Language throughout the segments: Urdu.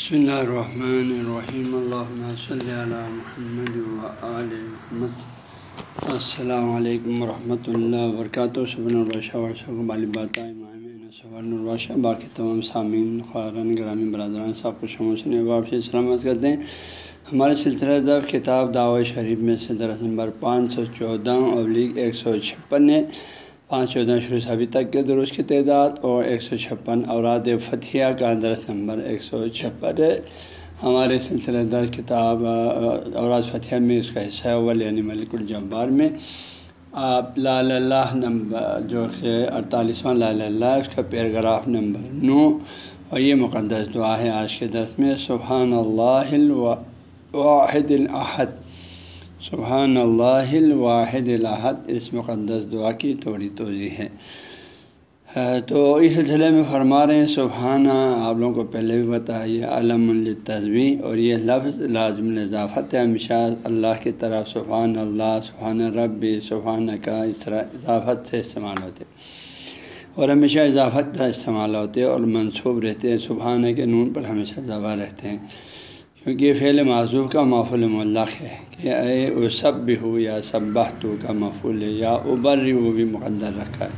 بسم اللہ الرحمن الرحیم اللہ صلی علی محمد محمد السلام علیکم ورحمۃ اللہ وبرکاتہ صبح الباشہ ورثہ الباشہ باقی تمام سامعین خارن گرامی برادران سب کچھ واپسی سلامت کرتے ہیں ہمارے سلسلہ دف کتاب دعوت شریف میں سے درس نمبر پانچ سو چودہ ابلیغ ایک سو چھپن ہے پانچ چودہ شروع سے ابھی تک کے درست کی تعداد اور ایک سو چھپن اوراد فتھیہ کا درس نمبر ایک سو چھپن ہے۔ ہمارے سلسلہ در کتاب اوراد فتھیہ میں اس کا حصہ اول یعنی ملک الجبار میں۔ آپ لال اللہ نمبر جو کہ اڑتالیسواں لال اللہ، اس کا پیراگراف نمبر نو۔ اور یہ مقدس دعا ہے آج کے درس میں، سبحان اللہ واحد الاحد سبحان اللہ الواحد الحد اس مقدس دعا کی تھوڑی توضیع ہے۔ تو اس سلسلے میں فرما رہے ہیں سبحانہ آپ لوگوں کو پہلے بھی بتایا یہ علم التصوی اور یہ لفظ لازم اضافت ہے، ہمیشہ اللہ کی طرف سبحان اللہ، سبحان رب سبحان کا اس طرح اضافت سے استعمال ہوتے۔ اور ہمیشہ اضافت کا استعمال ہوتے، اور منصوب رہتے ہیں سبحانہ کے نون پر ہمیشہ ضبع رہتے ہیں۔ کیونکہ فعل معذوف کا مفول ملق ہے کہ اے او سب بھی ہو یا سب تو کا مفول ہے یا ابر وہ بھی مقدر رکھا ہے۔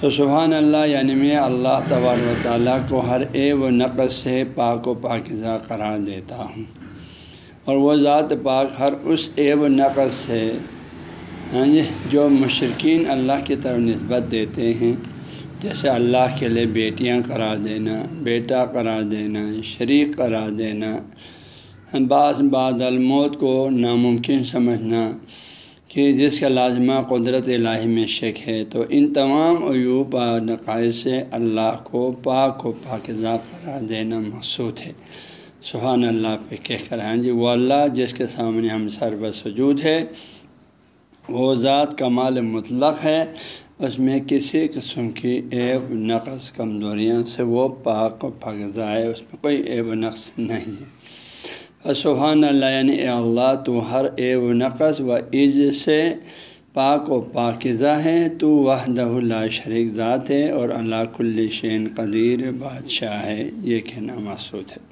تو سبحان اللہ یعنی میں اللہ تبار و تعالیٰ کو ہر اے و نقص سے پاک و پاکزہ قرار دیتا ہوں۔ اور وہ ذات پاک ہر اس اے و نقص سے یعنی جو مشرقین اللہ کی طرف نسبت دیتے ہیں جیسے اللہ کے لیے بیٹیاں قرار دینا، بیٹا قرار دینا، شریک قرار دینا، بعض بعد الموت کو ناممکن سمجھنا کہ جس کا لازمہ قدرت الہی میں شک ہے۔ تو ان تمام عیوب نقائص سے اللہ کو پاک و پاکزہ قرار دینا مقصود ہے۔ سبحان اللہ پہ کہہ کر ہاں جی وہ اللہ جس کے سامنے ہم سر بسجود ہے، وہ ذات کمال مطلق ہے۔ اس میں کسی قسم کی ایب نقص، کمزوریاں سے وہ پاک و پاکزہ ہے، اس میں کوئی ایب و نقص نہیں ہے۔ سبحان اللہ یعنی اے اللہ، تو ہر ایب و نقص و عز سے پاک و پاکزہ ہے، تو وحدہ اللہ شریک ذات ہے اور اللہ کل شین قدیر، بادشاہ ہے، یہ کہنا محسوس ہے۔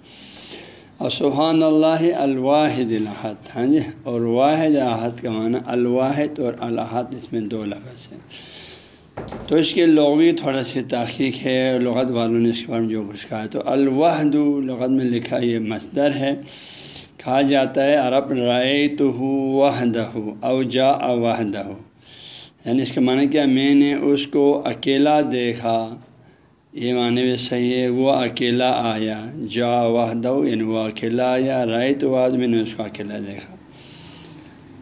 اور سبحان اللہ، الواحد الحد ہاں جی اور واحد احد کا معنی الواحد اور الحد، اس میں دو لفظ ہیں۔ تو اس کے لغوی تھوڑا سی تحقیق ہے، لغت والوں نے اس کے بارے میں جو کچھ کہا ہے۔ تو الوحد، لغت میں لکھا یہ مصدر ہے، کہا جاتا ہے، عرب رائے تو ہو وحدہ او جا اوحدہ یعنی اس کے معنی کیا؟ میں نے اس کو اکیلا دیکھا۔ یہ معنی بھی صحیح ہے، وہ اکیلا آیا۔ جا وحدہ یعنی وہ اکیلا آیا۔ رائے تو واحد میں نے اس کو اکیلا دیکھا۔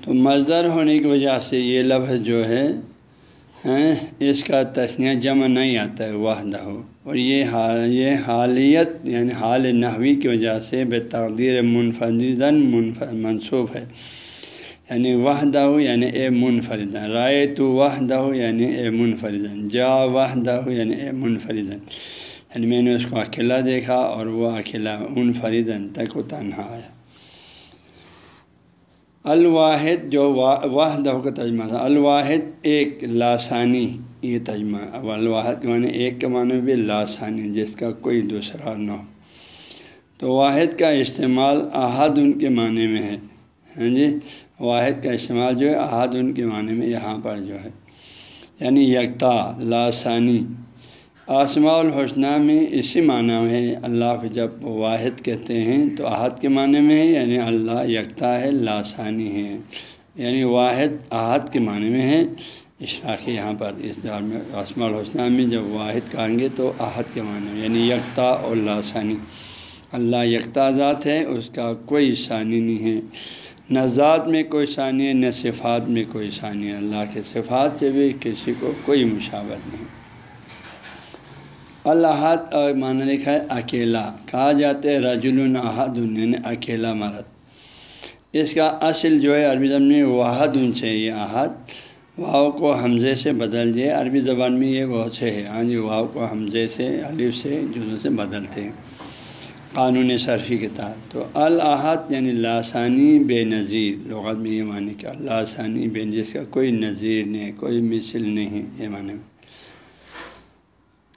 تو مزدر ہونے کی وجہ سے یہ لفظ جو ہے اس کا تسنیہ جمع نہیں آتا ہے واحدہ ہو۔ اور یہ حال، یہ حالیت یعنی حال نحوی کی وجہ سے بے تقدیر منفردن منصوب ہے۔ یعنی وحدہ ہو یعنی اے منفردن۔ رائے تو وحدہ ہو یعنی اے منفردن۔ جا وحدہ ہو یعنی اے منفردن۔ یعنی میں نے اس کو اکیلا دیکھا اور وہ اکیلا منفردن تک و تنہا آیا۔ الواحد جو واحد کا تجمہ تھا، الواحد ایک لاسانی، یہ تجمہ اب الواحد کے معنی ایک کے معنی بھی لاسانی، جس کا کوئی دوسرا نہ ہو۔ تو واحد کا استعمال احد ان کے معنی میں ہے ہاں جی؟ واحد کا استعمال جو ہے احد ان کے معنی میں یہاں پر جو ہے یعنی یکتا، لاسانی آسماء الحسنہ میں اسی معنی ہے اللہ کو جب واحد کہتے ہیں تو احد کے معنی میں ہے یعنی اللہ یکتا ہے لاسانی ہے۔ یعنی واحد احد کے معنی میں ہے۔ اشراقی یہاں پر اس دور میں آسماء الحسنہ میں جب واحد کہیں گے تو احد کے معنی میں یعنی یکتا اور لاسانی اللہ یکتا ذات ہے، اس کا کوئی ثانی نہیں ہے۔ نہ ذات میں کوئی ثانی ہے، نہ صفات میں کوئی ثانی ہے۔ اللہ کے صفات سے بھی کسی کو کوئی مشابت نہیں۔ الحد معنی لکھا ہے اکیلا۔ کہا جاتا ہے رجل الحد یعنی اکیلا مرد۔ اس کا اصل جو ہے عربی زبان میں واحد ان سے یہ احد۔ واؤ کو حمزے سے بدل دیا عربی زبان میں یہ بہت سے ہے۔ ہاں جی واؤ کو حمزے سے، الف سے جزوں سے بدلتے ہیں۔ قانون صرفی کے تحت۔ تو الحد یعنی لاسانی بے نظیر۔ لغت میں یہ معنی کہ لاسانی بے جس کا کوئی نظیر نہیں کوئی مثل نہیں یہ معنی میں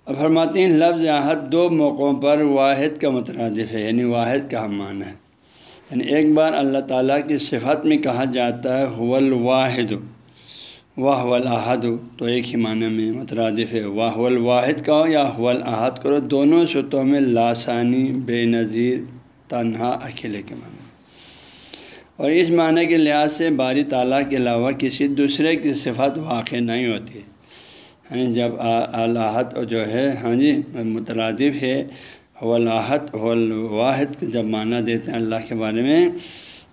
اب فرماتے ہیں لفظ عہد دو موقعوں پر واحد کا مترادف ہے یعنی واحد کا ہم معنی ہے۔ یعنی ایک بار اللہ تعالیٰ کی صفت میں کہا جاتا ہے حول واحد واہ ولاحد تو ایک ہی معنی میں مترادف ہے۔ واہ الواحد کہو یا حول احد کرو دونوں سطحوں میں لاسانی، بے نظیر، تنہا، اکیلے کے معنی اور اس معنی کے لحاظ سے باری تعالیٰ کے علاوہ کسی دوسرے کی صفت واقع نہیں ہوتی۔ یعنی جب اللہ جو ہے ہاں جی مترادف ہے ولاحت واحد جب معنی دیتے ہیں اللہ کے بارے میں،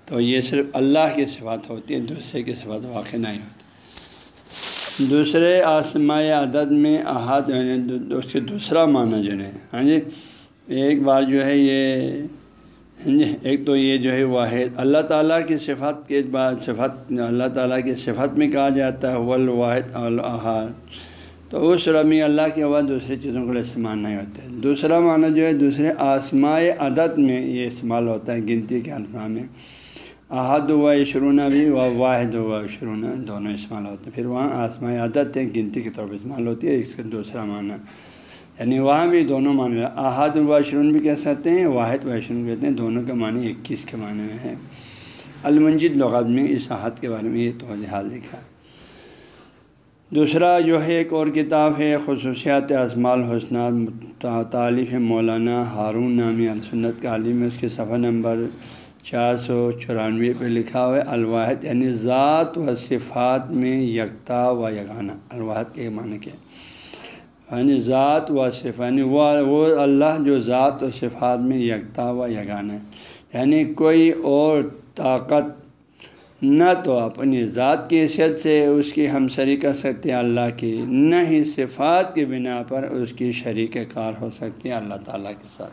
تو یہ صرف اللہ کی صفات ہوتی ہے دوسرے کی صفات واقع نہیں ہوتی۔ دوسرے آسمائے عدد میں احد یعنی اس کے دوسرا معنی جو ہے ہاں جی ایک بار جو ہے یہ ہاں جی ایک تو یہ جو ہے واحد، اللہ تعالیٰ کی صفت کے بعد صفت اللہ تعالیٰ کی صفت میں کہا جاتا ہے ول واحد الحاد تو اس رمی اللہ کے بعد دوسری چیزوں کو استعمال نہیں ہوتے۔ دوسرا معنی جو ہے، دوسرے آسمائے عدد میں یہ استعمال ہوتا ہے گنتی کے الفاظ میں۔ احد ہوا شرونہ بھی و واحد ہوا شرونہ دونوں استعمال ہوتے ہیں۔ پھر وہاں آسمائے عدد ہے گنتی کے طور پر استعمال ہوتی ہے، اس کا دوسرا معنی۔ یعنی وہاں بھی دونوں معنی احاد الباشرون بھی کہہ سکتے ہیں، واحد واشرون کہتے ہیں، دونوں کا معنی اکیس کے معنی میں ہے المنجد لغات میں اس احد کے بارے میں یہ تو حال دوسرا جو ہے ایک اور کتاب ہے، خصوصیات اسمال حسنات تعلیف مولانا ہارون نامی السنت کا عالم ہے، اس کے صفحہ نمبر چار سو چورانوے پہ لکھا ہوا ہے، الواحد یعنی ذات و صفات میں یکتا و یگانہ الواحد کے معنی کے۔ یعنی ذات و صف یعنی وہ اللہ جو ذات و صفات میں یکتا و یگان ہے۔ یعنی کوئی اور طاقت نہ تو اپنی ذات کی حیثیت سے اس کی ہم کر سکتے اللہ کی، نہ ہی صفات کی بنا پر اس کی شریک کار ہو سکتی ہے اللہ تعالیٰ کے ساتھ۔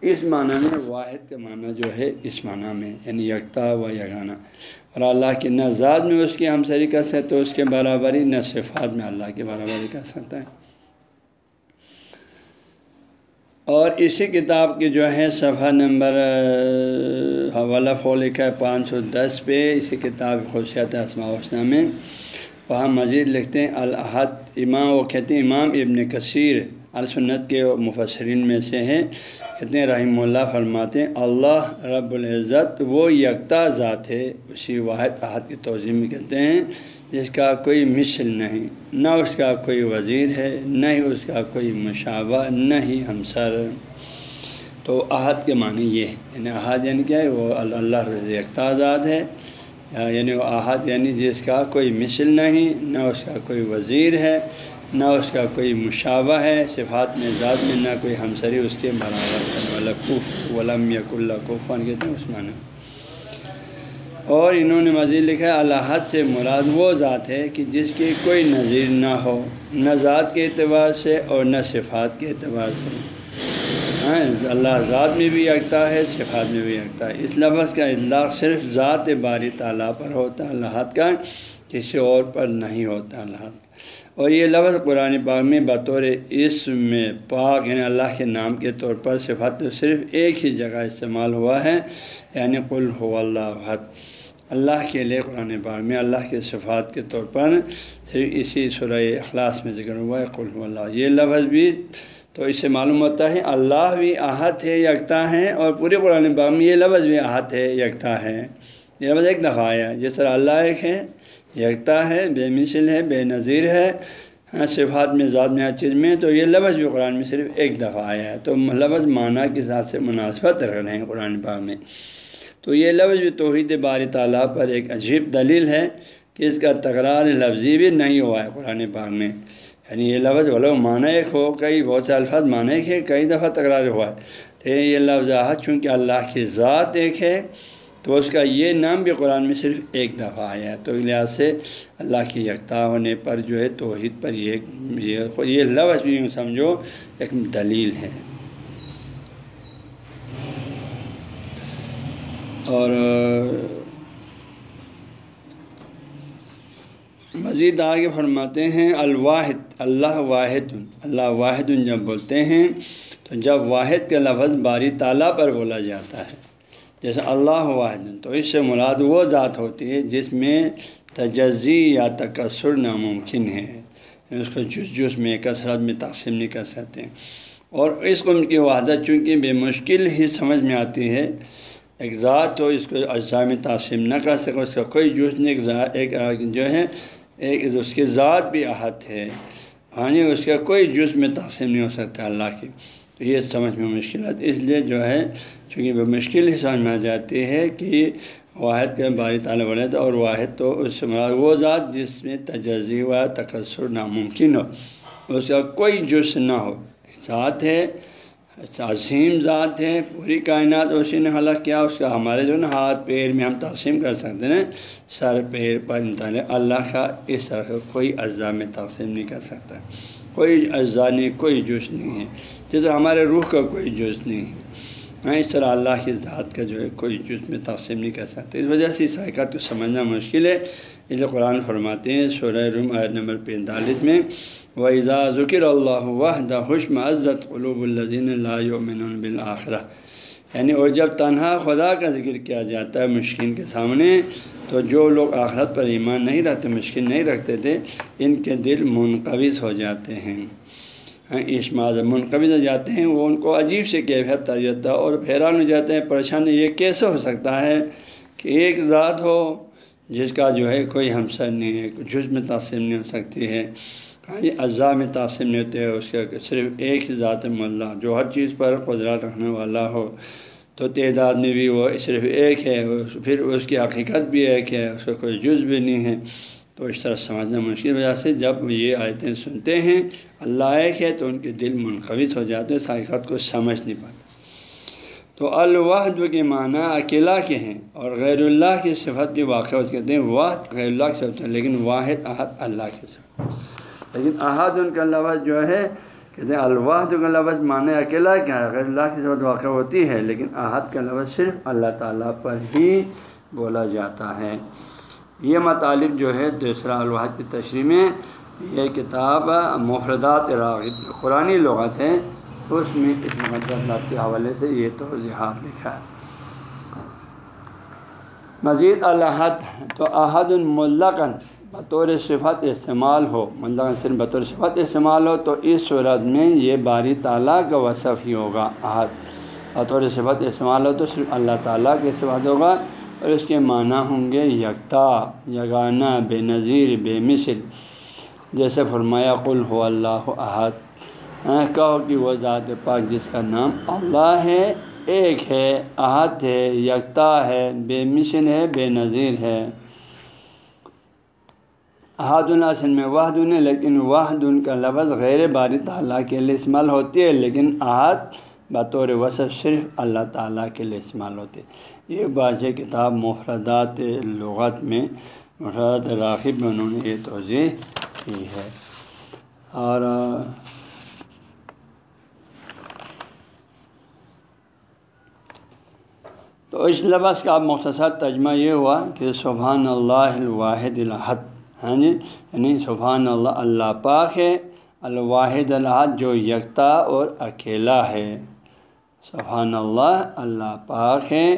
اس معنی میں واحد کا معنی جو ہے، اس معنی میں یعنی یکتا و یگانہ۔ اور اللہ کی نہ ذات میں اس کی ہم سری کر سکتے، اس کے برابری نہ صفات میں اللہ کی برابری کر سکتا ہے اور اسی کتاب کی جو ہے صفحہ نمبر حوالہ فو لکھا ہے پانچ سو دس پہ، اسی کتاب خصوصیات اسماء حسنہ میں۔ وہاں مزید لکھتے ہیں الحد امام، وہ کہتے ہیں امام ابن کثیر السنت کے مفسرین میں سے ہیں۔ کہتے ہیں رحم اللہ فرماتے ہیں، اللہ رب العزت وہ یکتا ذات ہے، اسی واحد احد کی توضیع میں کہتے ہیں۔ جس کا کوئی مثل نہیں، نہ اس کا کوئی وزیر ہے، نہ ہی اس کا کوئی مشابہ، نہ ہی ہمسر تو احد کے معنی یہ ہے یعنی احد یعنی کیا ہے؟ وہ اللہ یکتا ذات ہے۔ یعنی وہ احد یعنی جس کا کوئی مثل نہیں، نہ اس کا کوئی وزیر ہے، نہ اس کا کوئی مشابہ ہے، صفات میں، ذات میں، نہ کوئی ہمسری اس کے برابر کرنے والا ولم یق اللہ کوفان کہتے ہیں اس معنی اور انہوں نے مزید لکھا ہے الحد سے مراد وہ ذات ہے کہ جس کی کوئی نظیر نہ ہو، نہ ذات کے اعتبار سے اور نہ صفات کے اعتبار سے۔ ہاں، اللہ ذات میں بھی یکتا ہے، صفات میں بھی یکتا ہے۔ اس لفظ کا اطلاق صرف ذات باری تعالیٰ پر ہوتا ہے اللہ کا کسی اور پر نہیں ہوتا، اللہ اور یہ لفظ قرآن پاک میں بطور اس میں پاک یعنی اللہ کے نام کے طور پر صفات صرف ایک ہی جگہ استعمال ہوا ہے یعنی قل ہو اللہ حد اللہ کے لیے قرآن پاک میں اللہ کے صفات کے طور پر صرف اسی سورہ اخلاص میں ذکر ہوا ہے، قل اللہ۔ یہ لفظ بھی تو اس سے معلوم ہوتا ہے، اللہ بھی احت ہے یکتا ہے اور پورے قرآن پاک میں یہ لفظ بھی احت ہے، یکتا ہے۔ یہ لفظ ایک دفعہ آیا جس طرح اللہ ایک ہے، یکتا ہے، بے مثل ہے، بے نظیر ہے ہاں صفات میں، ذات میں، ہر چیز میں۔ تو یہ لفظ بھی قرآن میں صرف ایک دفعہ آیا ہے۔ تو لفظ معنی کے حساب سے مناسبت رکھ رہے ہیں قرآن پاک میں۔ تو یہ لفظ بھی توحید بار تعالیٰ پر ایک عجیب دلیل ہے کہ اس کا تکرار لفظی بھی نہیں ہوا ہے قرآن پاک میں۔ یعنی یہ لفظ بولو معنی ایک ہو، کئی بہت سے الفاظ معنی ایک ہے کئی دفعہ تکرار ہوا ہے۔ تو یہ لفظ چونکہ اللہ کی ذات ایک ہے، تو اس کا یہ نام بھی قرآن میں صرف ایک دفعہ آیا ہے۔ تو لحاظ سے اللہ کی یکتا ہونے پر جو ہے توحید پر یہ یہ لفظ بھی سمجھو، ایک دلیل ہے۔ اور مزید آگے فرماتے ہیں، الواحد، اللہ واحد اللہ واحد جب بولتے ہیں، تو جب واحد کا لفظ باری تعالیٰ پر بولا جاتا ہے، جیسے اللہ واحد، تو اس سے مراد وہ ذات ہوتی ہے جس میں تجزی یا تکثر ناممکن ہے، اس کو جس جس میں کثرت میں تقسیم نہیں کر سکتے۔ اور اس قم کی وحدت چونکہ بے مشکل ہی سمجھ میں آتی ہے ایک ذات تو اس کو اجزاء میں تقسیم نہ کر سکے، اس کا کوئی جز نہیں، ایک ایک جو ہے، ایک اس کی ذات بھی احت ہے۔ ہاں جی اس کا کوئی جز میں تقسیم نہیں ہو سکتا اللہ کی۔ تو یہ سمجھ میں مشکلات اس لیے جو ہے، چونکہ وہ مشکل ہی سمجھ میں آ جاتی ہے کہ واحد کے باری تعالیٰ ولد اور واحد تو اس وہ ذات جس میں تجزی و تکسر ناممکن ہو۔ اس کا کوئی جز نہ ہو۔ ذات ہے اچھا، عظیم ذات ہے پوری کائنات اسی نے حلق کیا اس کا ہمارے جو نا ہاتھ، پیر میں ہم تقسیم کر سکتے ہیں، سر، پیر پر انتہا اللہ کا اس طرح کا کوئی اجزاء میں تقسیم نہیں کر سکتا۔ کوئی اجزاء نہیں، کوئی جوش نہیں ہے۔ جس طرح ہمارے روح کا کوئی جوش نہیں ہے۔ ہاں اس طرح اللہ کی ذات کا جو ہے کوئی جز میں تقسیم نہیں کر سکتے۔ اس وجہ سے اس حقیقت کو سمجھنا مشکل ہے۔ اس لیے قرآن فرماتے ہیں سورہ روم آیت نمبر پینتالیس میں و ذکر اللہ وحدہ حشم عزت قلوب الزین اللہ بالآخرہ یعنی اور جب تنہا خدا کا ذکر کیا جاتا ہے مشکل کے سامنے، تو جو لوگ آخرت پر ایمان نہیں رہتے مشکل نہیں رکھتے تھے، ان کے دل منقوض ہو جاتے ہیں۔ اس معذ منقبض ہو جاتے ہیں، وہ ان کو عجیب سے کیفیت تجربہ اور حیران ہو جاتے ہیں پریشانی یہ کیسے ہو سکتا ہے کہ ایک ذات ہو جس کا جو ہے کوئی ہمسر نہیں ہے جز میں تقسیم نہیں ہو سکتی ہے ہاں جی اعضاء میں تقسیم نہیں ہوتے، اس کا صرف ایک ہی ذات ملا جو ہر چیز پر قدرت رکھنے والا ہو۔ تو تعداد میں بھی وہ صرف ایک ہے پھر اس کی حقیقت بھی ایک ہے، اس کا کوئی جز بھی نہیں ہے۔ تو اس طرح سمجھنا مشکل وجہ سے جب یہ آیتیں سنتے ہیں، اللہ ایک ہے تو ان کے دل منقوط ہو جاتے ہیں حقیقت کو سمجھ نہیں پاتے۔ تو الوحد کے معنی اکیلا کے ہیں اور غیر اللہ کی صفت بھی واقع کہتے ہیں۔ واحد غیر اللہ کی صفت ہے، لیکن واحد احد اللہ کی صفت۔ لیکن احد ان کا لفظ جو ہے، کہتے ہیں الواحد کا لفظ معنی اکیلا کیا ہے غیر اللہ کی صفت واقع ہوتی ہے، لیکن احد کا لفظ صرف اللہ تعالیٰ پر ہی بولا جاتا ہے۔ یہ مطالب جو ہے دوسرا الواحد کی تشریح میں یہ کتاب مفردات راغب قرآن لغت ہے، اس میں اس مدد کے حوالے سے یہ توضیحات لکھا ہے۔ مزید الحد تو احد الملقن بطور صفت استعمال ہو مطلب صرف بطور صفت استعمال ہو، تو اس صورت میں یہ باری تعالیٰ کا وصف ہی ہوگا، احد۔ بطور صفت استعمال ہو، تو صرف اللہ تعالیٰ کے صفت ہوگا۔ اور اس کے معنی ہوں گے یکتا، یگانہ، بے نظیر، بے مثل۔ جیسے فرمایا، قل ہو اللہ احد۔ ہاں، کہو کہ وہ ذات پاک جس کا نام اللہ ہے، ایک ہے، احد ہے، یکتا ہے، بے مثل ہے، بے نظیر ہے۔ احد الاصل میں واحد ہے لیکن واحد ان کا لفظ غیر باری تعالیٰ کے لیے استعمال ہوتی ہے، لیکن احد بطور وصف صرف اللہ تعالیٰ کے لیے استعمال ہوتے یہ بات کتاب مفردات لغت میں مفردات راغب میں انہوں نے یہ توضیع کی ہے۔ اور، تو اس لفظ کا مختصر ترجمہ یہ ہوا کہ سبحان اللہ الواحد الحد ہاں جی؟ یعنی سبحان اللہ اللہ پاک ہے، الواحد الحد جو یکتا اور اکیلا ہے۔ سبحان اللہ اللہ پاک ہے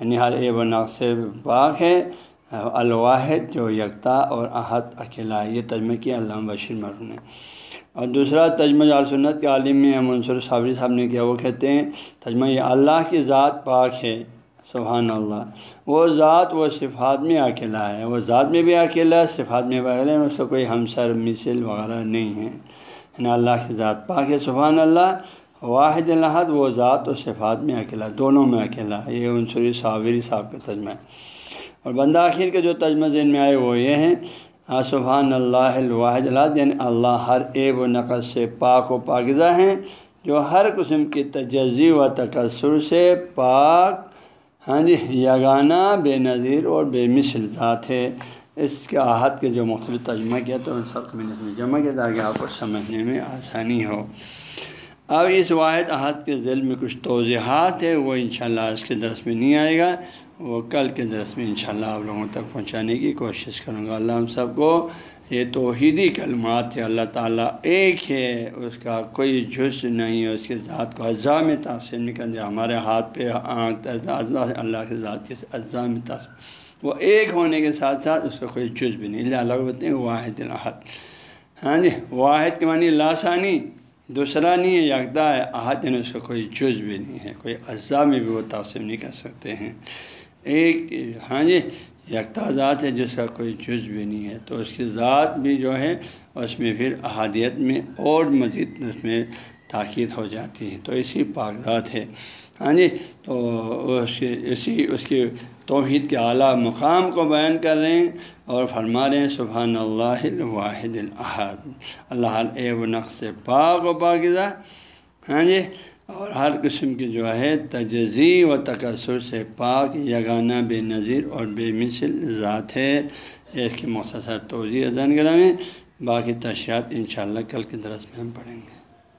یعنی ہر اے و نقص پاک ہے، الواحد جو یکتا اور احد اکیلا، یہ تجمہ کیا علامہ بشیر مرحوم نے۔ اور دوسرا تجمہ جال سنت کے عالم میں منصور صابری صاحب نے کیا، وہ کہتے ہیں تجمہ یہ اللہ کی ذات پاک ہے سبحان اللہ وہ ذات، وہ صفات میں اکیلا ہے، وہ ذات میں بھی اکیلا ہے، صفات میں بھی اکیلا ہے، اس کا کوئی ہمسر، مثل وغیرہ نہیں ہے۔ یعنی اللہ کی ذات پاک ہے سبحان اللہ واحد الحد وہ ذات و صفات میں اکیلا دونوں میں اکیلا ہے۔ یہ عنصری صابری صاحب کا تجمہ ہے اور بندہ آخر کے جو تجمہ ذہن میں آئے وہ یہ ہیں سبحان اللہ الواحد الحد یعنی اللہ ہر ایب و نقص سے پاک و پاکزہ ہیں، جو ہر قسم کی تجزی و تکسر سے پاک ہاں جی یگانہ، بے نظیر اور بے مثل ذات ہے۔ اس کے احد کے جو مختلف تجمہ کیا تو ان سب میں نے جمع کیا تاکہ آپ کو سمجھنے میں آسانی ہو۔ اب اس واحد احد کے ذیل میں کچھ توضیحات ہے وہ انشاءاللہ اس کے درس میں نہیں آئے گا، وہ کل کے درس میں انشاءاللہ آپ لوگوں تک پہنچانے کی کوشش کروں گا۔ اللہ ہم سب کو یہ توحیدی کلمات ہے اللہ تعالیٰ ایک ہے، اس کا کوئی جز نہیں ہے اس کے ذات کو اجزاء میں تاثر نہیں کر دیا ہمارے ہاتھ پہ اللہ کے ذات کے اجزاء میں تاثر، وہ ایک ہونے کے ساتھ ساتھ اس کا کوئی جز بھی نہیں۔ اللہ بتیں واحد الحد ہاں جی واحد کے معنی لاسانی۔ دوسرا نہیں ہے یکتا ہے احد یعنی اس کا کوئی جز بھی نہیں ہے، کوئی اجزاء میں بھی وہ تاثر نہیں کر سکتے ہیں۔ ایک ہاں جی یکتا ذات ہے جس کا کوئی جز بھی نہیں ہے۔ تو اس کی ذات بھی جو ہے، اس میں پھر احادیت میں اور مزید اس میں تاکید ہو جاتی ہے تو اسی پاک ذات ہے۔ ہاں جی تو اس کے، اسی، اس کے توحید کے اعلیٰ مقام کو بیان کر رہے ہیں اور فرما رہے ہیں، سبحان اللہ الواحد الحد اللہ اے و نقص پاک و پاکزہ۔ ہاں جی اور ہر قسم کی جو ہے، تجزی و تقسر سے پاک، یگانہ، بے نظیر اور بے مثل ذات ہے۔ اس کی مختصر توضیع زن گرہ میں باقی تشریحات انشاءاللہ کل کے درس میں ہم پڑھیں گے۔